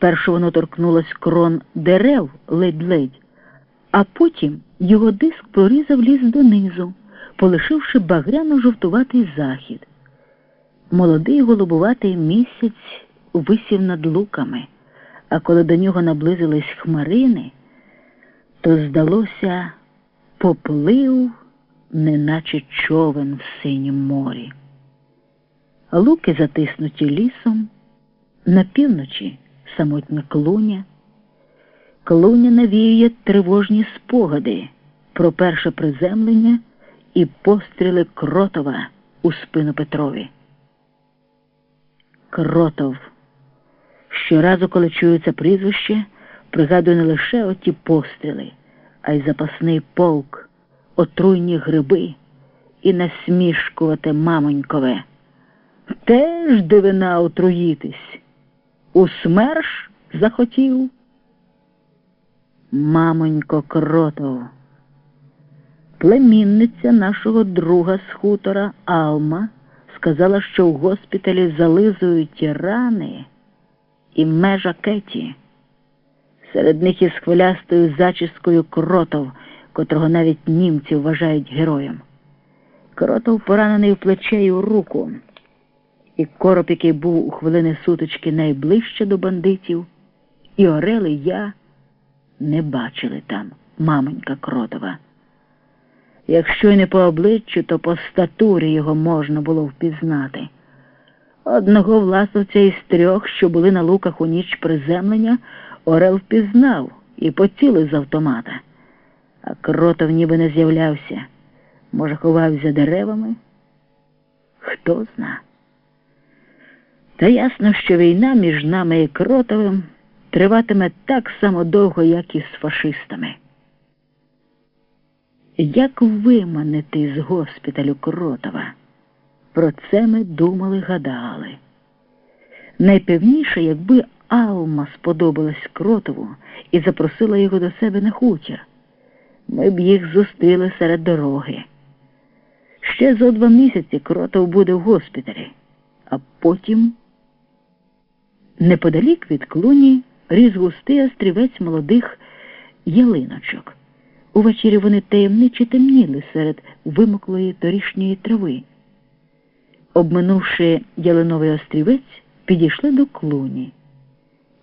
Спершу воно торкнулось крон дерев ледь-ледь, а потім його диск прорізав ліс донизу, полишивши багряно-жовтуватий захід. Молодий голубуватий місяць висів над луками, а коли до нього наблизились хмарини, то, здалося, поплив, неначе човен в синім морі. Луки затиснуті лісом, на півночі самотня клуня. Клуня навіює тривожні спогади про перше приземлення і постріли кротова у спину Петрові. Кротов. Щоразу, коли чую це прізвище, пригадую не лише оті постріли, а й запасний полк, отруйні гриби і насмішкувати мамонькове. Теж дивина отруїтись. У смерш захотів. Мамонько кротов. Племінниця нашого друга з хутора Алма сказала, що в госпіталі зализують рани і межа Кеті. Серед них із хвилястою зачіскою кротов, котрого навіть німці вважають героєм. Кротов поранений в плече і в руку, і короб, який був у хвилини сутички найближче до бандитів, і Орел і я не бачили там мамонька кротова. Якщо й не по обличчю, то по статурі його можна було впізнати. Одного власовця із трьох, що були на луках у ніч приземлення, Орел впізнав і поцілив з автомата. А кротов ніби не з'являвся. Може, ховався деревами? Хто зна. Та ясно, що війна між нами і кротовим триватиме так само довго, як і з фашистами. Як виманити з госпіталю Кротова? Про це ми думали, гадали. Найпевніше, якби Алма сподобалась Кротову і запросила його до себе на хутір, ми б їх зустріли серед дороги. Ще зо два місяці Кротов буде в госпіталі, а потім, неподалік від клуні, різ густий острівець молодих ялиночок. Увечері вони таємниче темніли серед вимоклої торішньої трави. Обминувши ялиновий острівець, підійшли до клуні.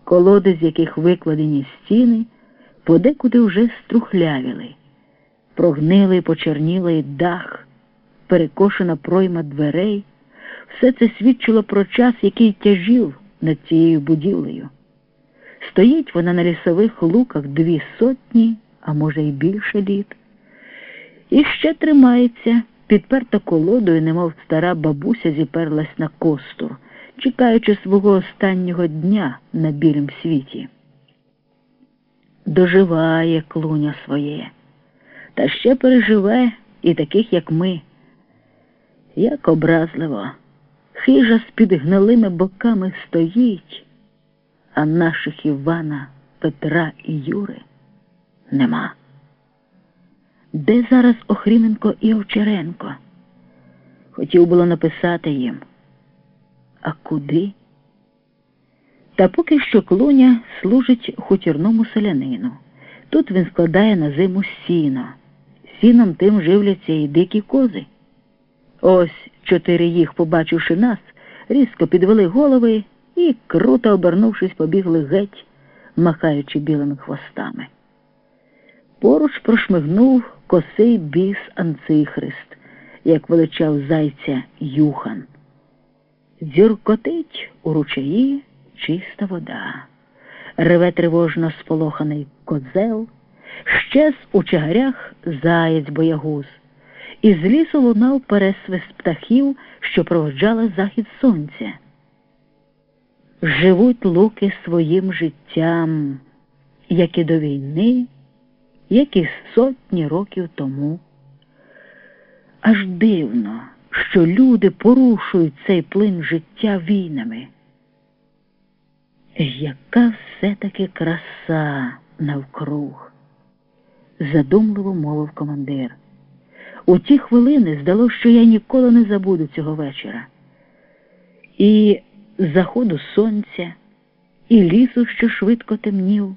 Колоди, з яких викладені стіни, подекуди вже струхлявіли, прогнилий почернілий дах, перекошена пройма дверей. Все це свідчило про час, який тяжів над цією будівлею. Стоїть вона на лісових луках дві сотні а може, й більше літ. І ще тримається, підперта колодою, немов стара бабуся зіперлась на костур, чекаючи свого останнього дня на білім світі. Доживає клуня своє, та ще переживе і таких, як ми. Як образливо, хижа з під гнилими боками стоїть, а наших Івана, Петра і Юри нема. Де зараз Охріменко і Овчаренко? Хотів було написати їм. А куди? Та поки що клуня служить хутірному селянину. Тут він складає на зиму сіно. Сіном тим живляться і дикі кози. Ось чотири їх, побачивши нас, різко підвели голови і, круто обернувшись, побігли геть, махаючи білими хвостами. Поруч прошмигнув косий біс Анцихрист, як величав зайця Юхан. Дзюркотить у ручаї чиста вода, реве тривожно сполоханий козел, щез у чагарях заєць боягуз, і з лісу лунав пересвист птахів, що проводжали захід сонця. Живуть луки своїм життям, як і до війни як і сотні років тому. Аж дивно, що люди порушують цей плин життя війнами. Яка все-таки краса навкруг, задумливо мовив командир. У ті хвилини здалося, що я ніколи не забуду цього вечора. І заходу сонця, і лісу, що швидко темнів.